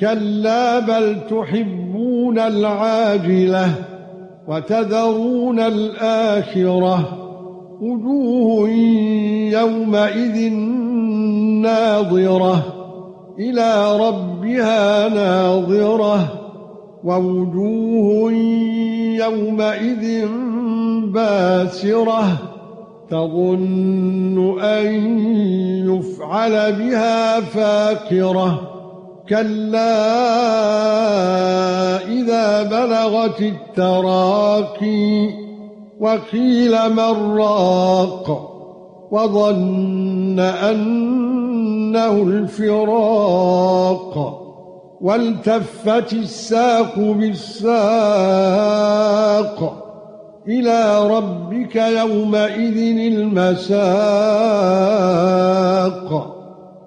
كَلَّا بَلْ تُحِبُّونَ الْعَاجِلَةَ وَتَذَرُونَ الْآخِرَةَ وُجُوهٌ يَوْمَئِذٍ نَاضِرَةٌ إِلَى رَبِّهَا نَاظِرَةٌ وَوُجُوهٌ يَوْمَئِذٍ بَاسِرَةٌ تَظُنُّ أَن يُفْعَلَ بِهَا فَاقِرَةٌ كَلَّا إِذَا بَلَغَتِ التَّرَاقِي وَقِيلَ مَنْ رَاقٍ وَظَنَّ أَنَّهُ الْفِرَاقُ وَالْتَفَّتِ السَّاقُ بِالسَّاقِ إِلَى رَبِّكَ يَوْمَئِذٍ الْمَسَاقُ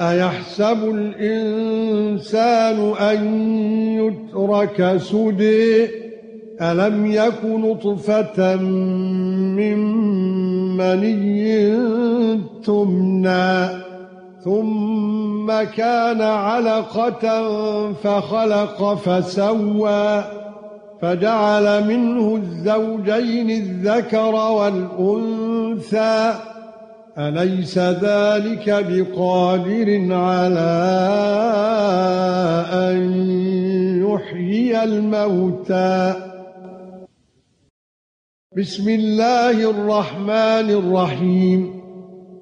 أيحسب الإنسان أن يترك سدى ألم يكن نطفة من مني تمنى؟ ثم كان علقة فخلق فسوى فجعل منه الزوجين الذكر والأنثى. أليس ذلك بقادر على أن يحيي الموتى؟ بسم الله الرحمن الرحيم.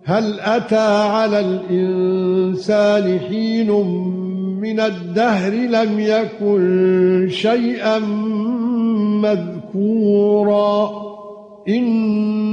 هل أتى على الإنسان حين من الدهر لم يكن شيئا مذكورا؟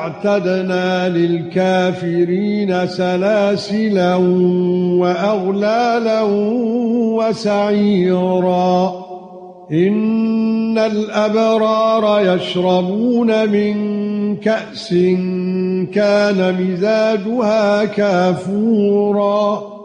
أعتدنا للكافرين سلاسلا وأغلالا وسعيرا. إن الأبرار يشربون من كأس كان مزاجها كافورا.